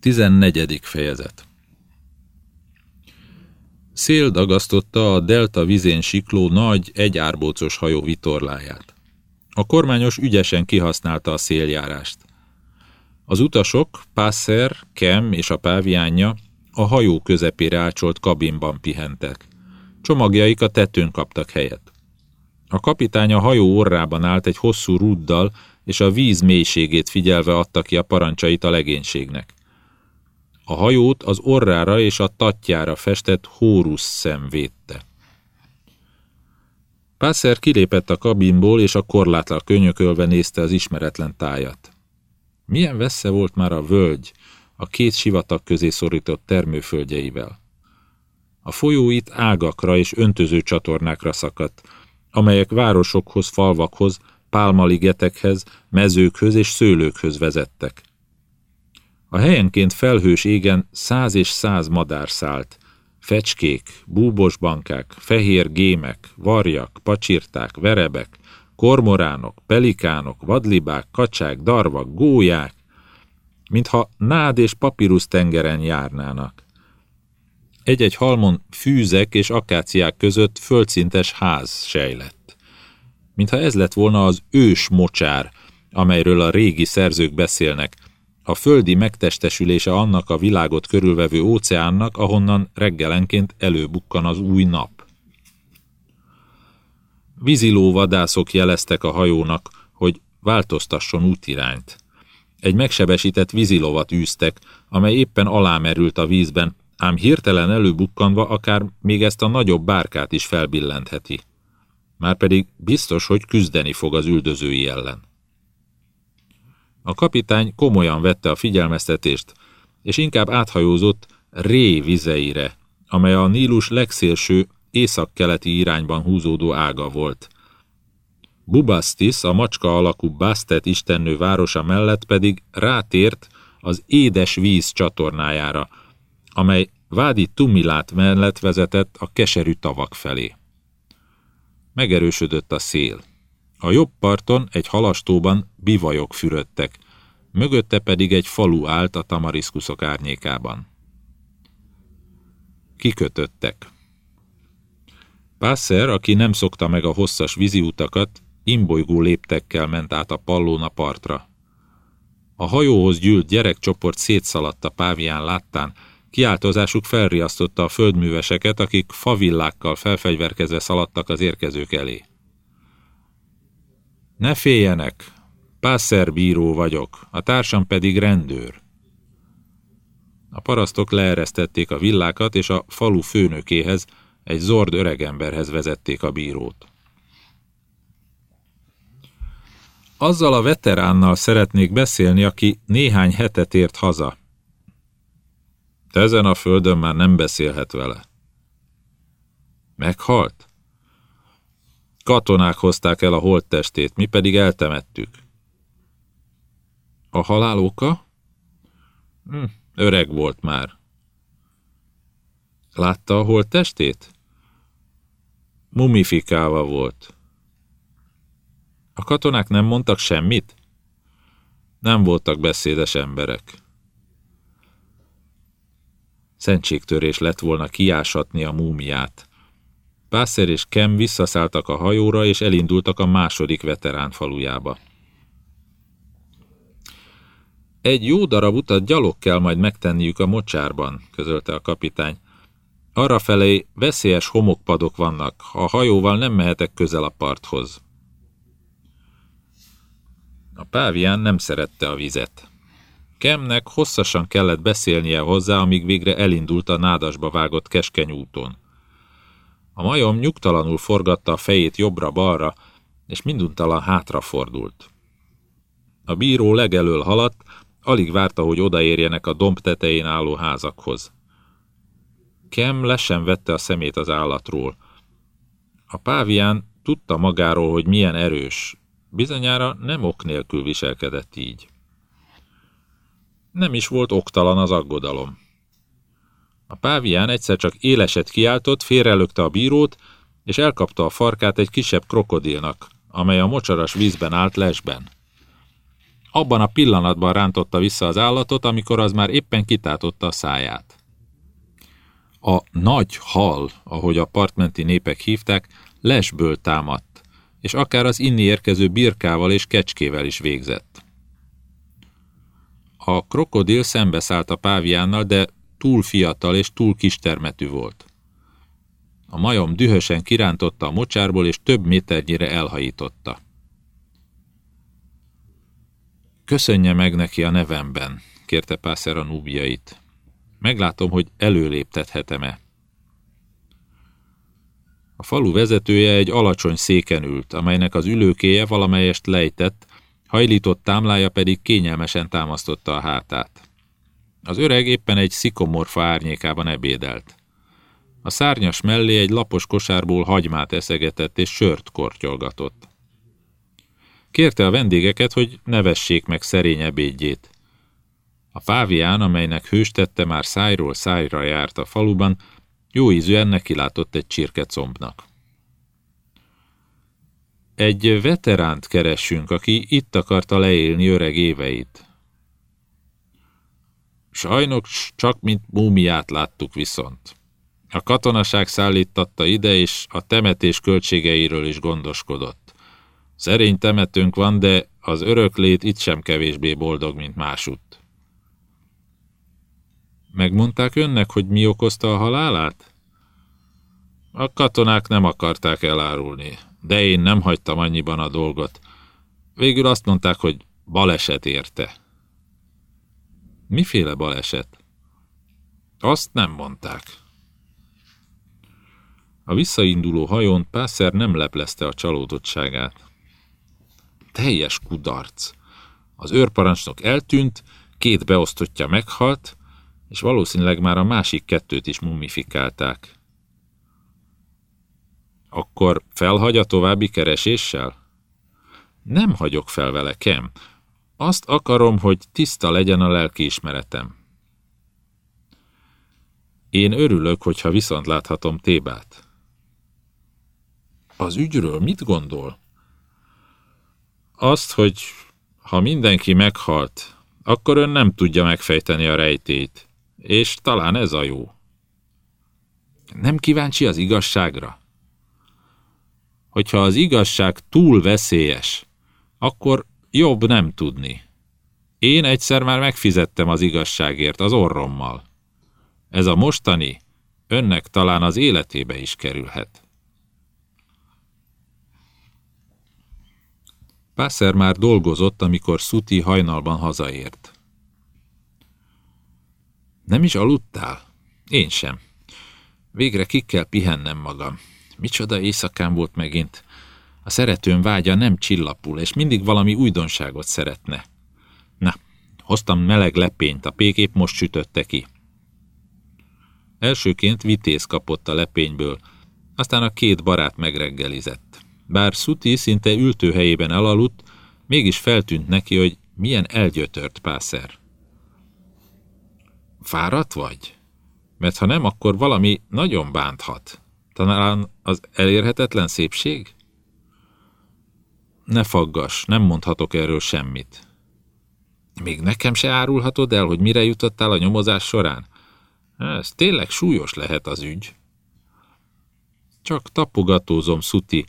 14. fejezet Szél dagasztotta a delta vizén sikló nagy, egyárbócos hajó vitorláját. A kormányos ügyesen kihasználta a széljárást. Az utasok, Pászer, Kem és a páviánja a hajó közepére ácsolt kabinban pihentek. Csomagjaik a tetőn kaptak helyet. A kapitány a hajó orrában állt egy hosszú rúddal, és a víz mélységét figyelve adta ki a parancsait a legénységnek. A hajót az orrára és a tatjára festett hórusz szem védte. Pászer kilépett a kabinból, és a korlátlan könyökölve nézte az ismeretlen tájat. Milyen vesse volt már a völgy, a két sivatag közé szorított termőföldjeivel. A folyó itt ágakra és öntöző csatornákra szakadt, amelyek városokhoz, falvakhoz, pálmaligetekhez, mezőkhöz és szőlőkhöz vezettek. A helyenként felhős égen száz és száz madár szállt, fecskék, búbos bankák, fehér gémek, varjak, pacsirták, verebek, kormoránok, pelikánok, vadlibák, kacsák, darvak, gólyák, mintha nád és papírusz tengeren járnának. Egy-egy halmon fűzek és akáciák között földszintes ház sejlett. Mintha ez lett volna az ős mocsár, amelyről a régi szerzők beszélnek, a földi megtestesülése annak a világot körülvevő óceánnak, ahonnan reggelenként előbukkan az új nap. Víziló vadászok jeleztek a hajónak, hogy változtasson útirányt. Egy megsebesített vízilovat űztek, amely éppen alámerült a vízben, ám hirtelen előbukkanva akár még ezt a nagyobb bárkát is felbillentheti. Márpedig biztos, hogy küzdeni fog az üldözői ellen. A kapitány komolyan vette a figyelmeztetést, és inkább áthajózott Ré vizeire, amely a Nílus legszélső északkeleti irányban húzódó ága volt. Bubastis, a macska alakú Bastet istennő városa mellett pedig rátért az édes víz csatornájára, amely Vádi Tumilát mellett vezetett a keserű tavak felé. Megerősödött a szél. A jobb parton egy halastóban bivajok fürödtek, mögötte pedig egy falu állt a tamariszkuszok árnyékában. Kikötöttek. Pászer, aki nem szokta meg a hosszas víziutakat, imbolygó léptekkel ment át a pallóna partra. A hajóhoz gyűlt gyerekcsoport szétszaladt a pávián láttán, kiáltozásuk felriasztotta a földműveseket, akik favillákkal felfegyverkezve szaladtak az érkezők elé. Ne féljenek, bíró vagyok, a társam pedig rendőr. A parasztok leeresztették a villákat, és a falu főnökéhez, egy zord öregemberhez vezették a bírót. Azzal a veteránnal szeretnék beszélni, aki néhány hetet ért haza. Ezen a földön már nem beszélhet vele. Meghalt? Katonák hozták el a holttestét, mi pedig eltemettük. A halál oka? Hm, öreg volt már. Látta a holttestét? Mumifikálva volt. A katonák nem mondtak semmit? Nem voltak beszédes emberek. Szentségtörés lett volna kiásatni a múmiát. Pászer és Kem visszaszálltak a hajóra, és elindultak a második veterán falujába. Egy jó darab utat gyalog kell majd megtenniük a mocsárban, közölte a kapitány. Arra felé veszélyes homokpadok vannak, a hajóval nem mehetek közel a parthoz. A pávián nem szerette a vizet. Kemnek hosszasan kellett beszélnie hozzá, amíg végre elindult a nádasba vágott keskeny úton. A majom nyugtalanul forgatta a fejét jobbra-balra, és minduntalan hátrafordult. A bíró legelől haladt, alig várta, hogy odaérjenek a domb tetején álló házakhoz. Kem le sem vette a szemét az állatról. A pávián tudta magáról, hogy milyen erős. Bizonyára nem ok nélkül viselkedett így. Nem is volt oktalan az aggodalom. A pávián egyszer csak éleset kiáltott, félrelökte a bírót, és elkapta a farkát egy kisebb krokodilnak, amely a mocsaras vízben állt lesben. abban a pillanatban rántotta vissza az állatot, amikor az már éppen kitátotta a száját. A nagy hal, ahogy a partmenti népek hívták, lesből támadt, és akár az inni érkező birkával és kecskével is végzett. A krokodil szembeszállt a páviánnal, de túl fiatal és túl kistermetű volt. A majom dühösen kirántotta a mocsárból, és több méternyire elhajította. Köszönje meg neki a nevemben, kérte Pászer a núbiait. Meglátom, hogy előléptethetem-e. A falu vezetője egy alacsony széken ült, amelynek az ülőkéje valamelyest lejtett, hajlított támlája pedig kényelmesen támasztotta a hátát. Az öreg éppen egy szikomorfa árnyékában ebédelt. A szárnyas mellé egy lapos kosárból hagymát eszegetett és sört kortyolgatott. Kérte a vendégeket, hogy nevessék meg szerény ebédjét. A fávián, amelynek hőstette már szájról szájra járt a faluban, jó ízűen nekilátott egy csirkecombnak. Egy veteránt keressünk, aki itt akarta leélni öreg éveit. Sajnos csak mint múmiát láttuk viszont. A katonaság szállítatta ide, és a temetés költségeiről is gondoskodott. Szerény temetőnk van, de az öröklét itt sem kevésbé boldog, mint másutt. Megmondták önnek, hogy mi okozta a halálát? A katonák nem akarták elárulni, de én nem hagytam annyiban a dolgot. Végül azt mondták, hogy baleset érte. Miféle baleset? Azt nem mondták. A visszainduló hajón Pászer nem leplezte a csalódottságát. Teljes kudarc. Az őrparancsnok eltűnt, két beosztottja meghalt, és valószínűleg már a másik kettőt is mumifikálták. Akkor felhagy a további kereséssel? Nem hagyok fel vele, Kem. Azt akarom, hogy tiszta legyen a lelkiismeretem. Én örülök, hogyha viszont láthatom Tébát. Az ügyről mit gondol? Azt, hogy ha mindenki meghalt, akkor ön nem tudja megfejteni a rejtét, és talán ez a jó. Nem kíváncsi az igazságra? Hogyha az igazság túl veszélyes, akkor jobb nem tudni. Én egyszer már megfizettem az igazságért az orrommal. Ez a mostani önnek talán az életébe is kerülhet. Pászer már dolgozott, amikor Szuti hajnalban hazaért. Nem is aludtál? Én sem. Végre ki kell pihennem magam. Micsoda éjszakán volt megint. A szeretőm vágya nem csillapul, és mindig valami újdonságot szeretne. Na, hoztam meleg lepényt, a pék épp most sütötte ki. Elsőként vitéz kapott a lepényből, aztán a két barát megreggelizett. Bár Szuti szinte ültőhelyében elaludt, mégis feltűnt neki, hogy milyen elgyötört pászer. Fáradt vagy? Mert ha nem, akkor valami nagyon bánthat. Talán az elérhetetlen szépség? Ne faggas, nem mondhatok erről semmit. Még nekem se árulhatod el, hogy mire jutottál a nyomozás során? Ez tényleg súlyos lehet az ügy. Csak tapogatózom, Szuti,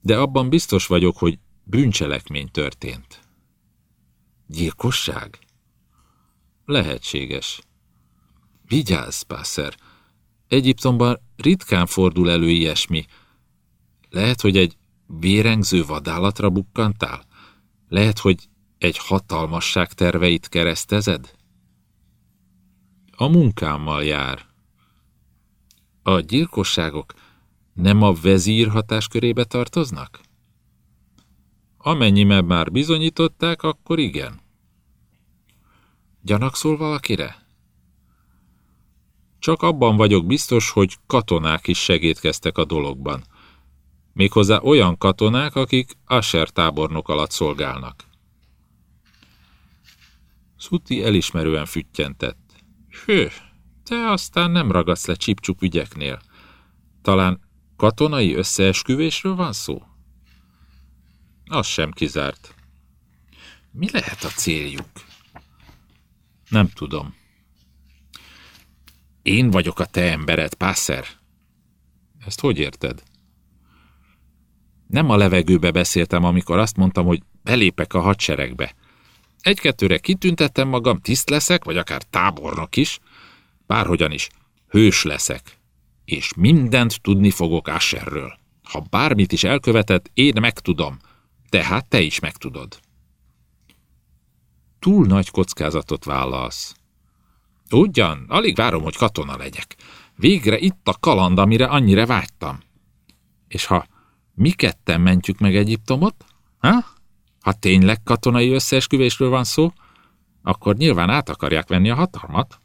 de abban biztos vagyok, hogy bűncselekmény történt. Gyilkosság? Lehetséges. Vigyázz, Pászer! Egyiptomban ritkán fordul elő ilyesmi. Lehet, hogy egy vérengző vadállatra bukkantál? Lehet, hogy egy hatalmasság terveit keresztezed? A munkámmal jár. A gyilkosságok nem a vezír hatáskörébe tartoznak? Amennyiben már bizonyították, akkor igen. Gyanakszol valakire? Csak abban vagyok biztos, hogy katonák is segítkeztek a dologban. Méghozzá olyan katonák, akik Asher tábornok alatt szolgálnak. Szuti elismerően füttyentett. Hő, te aztán nem ragadsz le csipcsuk ügyeknél. Talán katonai összeesküvésről van szó? Az sem kizárt. Mi lehet a céljuk? Nem tudom. Én vagyok a te embered, Pászer. Ezt hogy érted? Nem a levegőbe beszéltem, amikor azt mondtam, hogy belépek a hadseregbe. Egy-kettőre kitüntettem magam, tiszt leszek, vagy akár tábornok is, bárhogyan is, hős leszek. És mindent tudni fogok Asherről. Ha bármit is elkövetett, én megtudom. Tehát te is megtudod. Túl nagy kockázatot vállalsz. Ugyan, alig várom, hogy katona legyek. Végre itt a kaland, amire annyira vágytam. És ha mi ketten mentjük meg Egyiptomot? Ha? Ha tényleg katonai összeesküvésről van szó, akkor nyilván át akarják venni a hatalmat.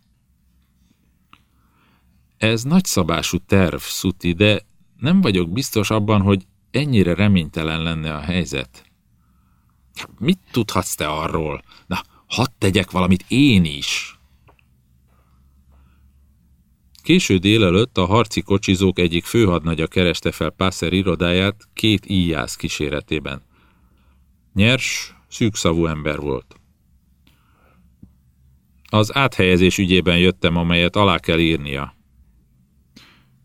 Ez nagyszabású terv, Szuti, de nem vagyok biztos abban, hogy ennyire reménytelen lenne a helyzet. Mit tudhatsz te arról? Na, hadd tegyek valamit én is! Késő délelőtt a harci kocsizók egyik főhadnagya kereste fel Pászer irodáját két íjász kíséretében. Nyers, szűkszavú ember volt. Az áthelyezés ügyében jöttem, amelyet alá kell írnia.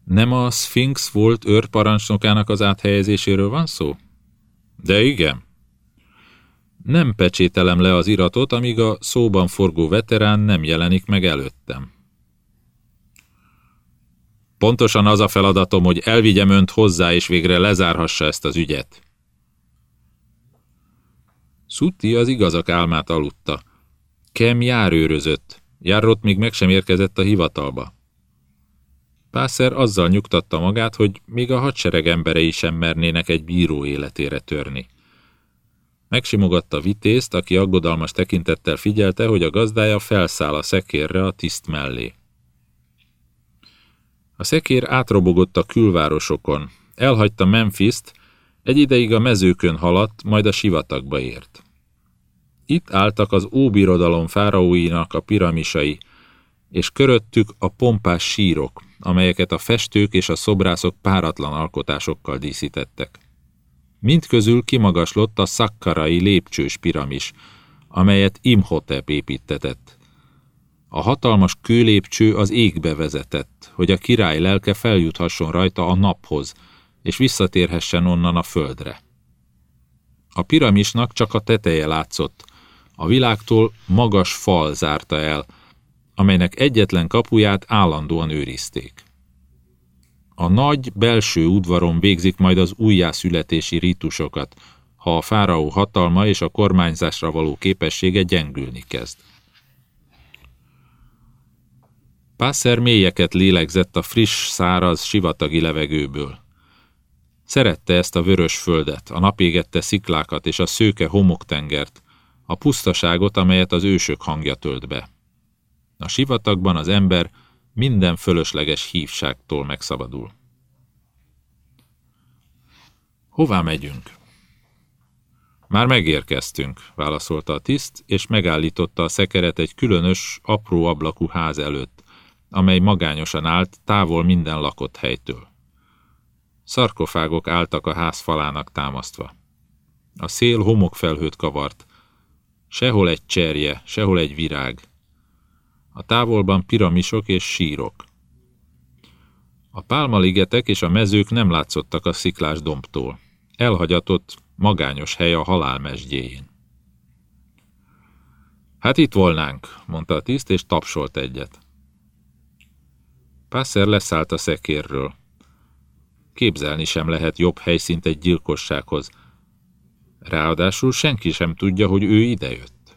Nem a Sphinx volt őrparancsnokának az áthelyezéséről van szó? De igen. Nem pecsételem le az iratot, amíg a szóban forgó veterán nem jelenik meg előttem. Pontosan az a feladatom, hogy elvigyem önt hozzá, és végre lezárhassa ezt az ügyet. Szutti az igazak álmát aludta. Kem járőrözött. Járott, még meg sem érkezett a hivatalba. Pászer azzal nyugtatta magát, hogy még a hadsereg emberei sem mernének egy bíró életére törni. Megsimogatta vitézt, aki aggodalmas tekintettel figyelte, hogy a gazdája felszáll a szekérre a tiszt mellé. A szekér átrobogott a külvárosokon, elhagyta Memphis-t, egy ideig a mezőkön haladt, majd a sivatagba ért. Itt álltak az óbirodalom fáraóinak a piramisai, és köröttük a pompás sírok, amelyeket a festők és a szobrászok páratlan alkotásokkal díszítettek. Mindközül kimagaslott a szakkarai lépcsős piramis, amelyet Imhotep építetett. A hatalmas kőlépcső az égbe vezetett, hogy a király lelke feljuthasson rajta a naphoz, és visszatérhessen onnan a földre. A piramisnak csak a teteje látszott, a világtól magas fal zárta el, amelynek egyetlen kapuját állandóan őrizték. A nagy belső udvaron végzik majd az újjászületési rítusokat, ha a fáraó hatalma és a kormányzásra való képessége gyengülni kezd. Pászer mélyeket lélegzett a friss, száraz, sivatagi levegőből. Szerette ezt a vörös földet, a napégette sziklákat és a szőke homoktengert, a pusztaságot, amelyet az ősök hangja tölt be. A sivatagban az ember minden fölösleges hívságtól megszabadul. Hová megyünk? Már megérkeztünk, válaszolta a tiszt, és megállította a szekeret egy különös, apró ablakú ház előtt, amely magányosan állt, távol minden lakott helytől. Szarkofágok álltak a ház falának támasztva. A szél homokfelhőt kavart, sehol egy cserje, sehol egy virág, a távolban piramisok és sírok. A pálmaligetek és a mezők nem látszottak a sziklás dombtól. Elhagyatott, magányos hely a halál. Hát itt volnánk, mondta a tiszt, és tapsolt egyet. Pászer leszállt a szekérről. Képzelni sem lehet jobb helyszínt egy gyilkossághoz. Ráadásul senki sem tudja, hogy ő idejött.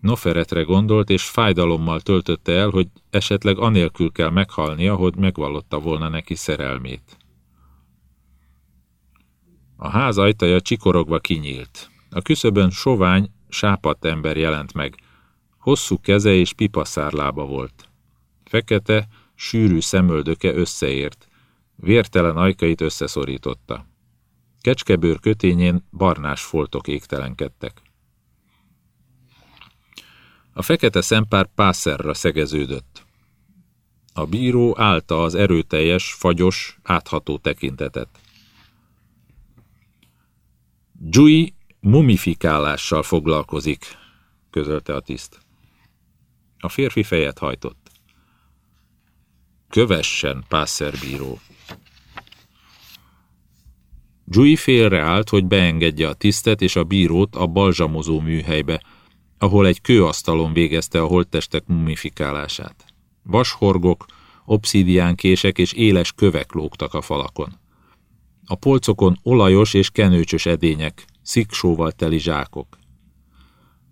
Noferetre gondolt, és fájdalommal töltötte el, hogy esetleg anélkül kell meghalnia, hogy megvallotta volna neki szerelmét. A ház ajtaja csikorogva kinyílt. A küszöbön sovány, sápadt ember jelent meg. Hosszú keze és pipaszárlába volt. Fekete, sűrű szemöldöke összeért. Vértelen ajkait összeszorította. Kecskebőr kötényén barnás foltok égtelenkedtek. A fekete szempár pászerra szegeződött. A bíró állta az erőteljes, fagyos, átható tekintetet. Jui Mumifikálással foglalkozik, közölte a tiszt. A férfi fejet hajtott. Kövessen, pászerbíró. Jui félreállt, hogy beengedje a tisztet és a bírót a balzsamozó műhelybe, ahol egy kőasztalon végezte a holttestek mumifikálását. Vashorgok, obszidiánkések és éles kövek lógtak a falakon. A polcokon olajos és kenőcsös edények, sziksóval teli zsákok.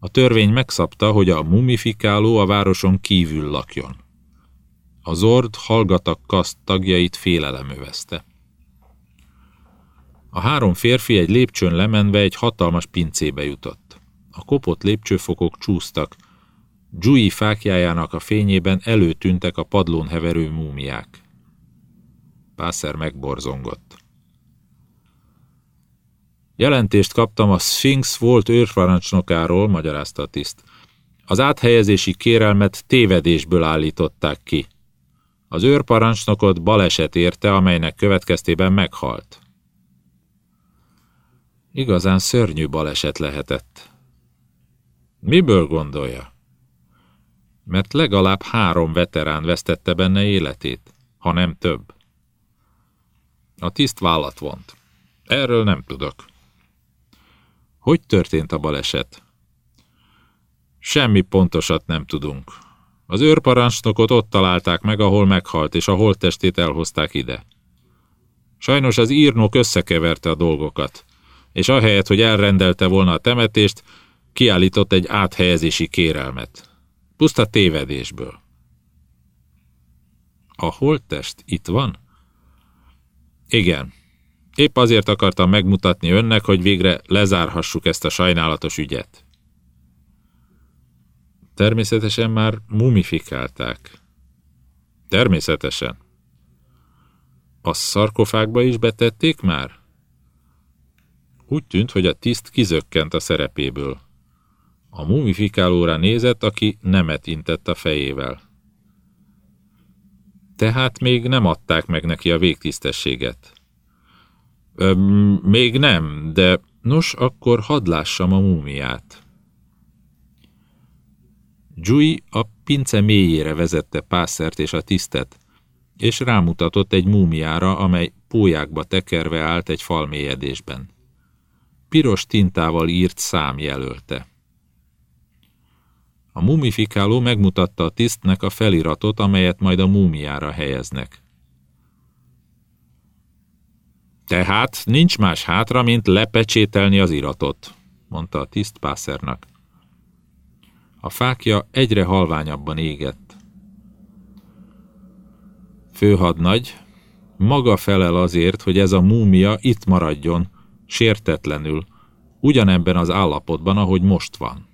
A törvény megszabta, hogy a mumifikáló a városon kívül lakjon. A zord hallgatak kaszt tagjait félelem övezte. A három férfi egy lépcsőn lemenve egy hatalmas pincébe jutott. A kopott lépcsőfokok csúsztak. Jui fákjájának a fényében előtűntek a padlón heverő múmiák. Pászer megborzongott. Jelentést kaptam a Sphinx volt őrparancsnokáról, magyarázta a tiszt. Az áthelyezési kérelmet tévedésből állították ki. Az őrparancsnokot baleset érte, amelynek következtében meghalt. Igazán szörnyű baleset lehetett. Miből gondolja? Mert legalább három veterán vesztette benne életét, ha nem több. A tiszt vállat vont. Erről nem tudok. Hogy történt a baleset? Semmi pontosat nem tudunk. Az őrparancsnokot ott találták meg, ahol meghalt, és a holttestét elhozták ide. Sajnos az írnok összekeverte a dolgokat, és ahelyett, hogy elrendelte volna a temetést, kiállított egy áthelyezési kérelmet. Puszta tévedésből. A holttest itt van? Igen, Épp azért akartam megmutatni önnek, hogy végre lezárhassuk ezt a sajnálatos ügyet. Természetesen már mumifikálták. Természetesen. A szarkofágba is betették már? Úgy tűnt, hogy a tiszt kizökkent a szerepéből. A mumifikálóra nézett, aki nemet intett a fejével. Tehát még nem adták meg neki a végtisztességet. Még nem, de nos, akkor hadd lássam a múmiát. Jui a pince mélyére vezette Pászert és a tisztet, és rámutatott egy múmiára, amely pólyákba tekerve állt egy falmélyedésben. Piros tintával írt szám jelölte. A mumifikáló megmutatta a tisztnek a feliratot, amelyet majd a múmiára helyeznek. Tehát nincs más hátra, mint lepecsételni az iratot, mondta a tiszt pászernak. A fákja egyre halványabban égett. Főhadnagy, maga felel azért, hogy ez a múmia itt maradjon, sértetlenül, ugyanebben az állapotban, ahogy most van.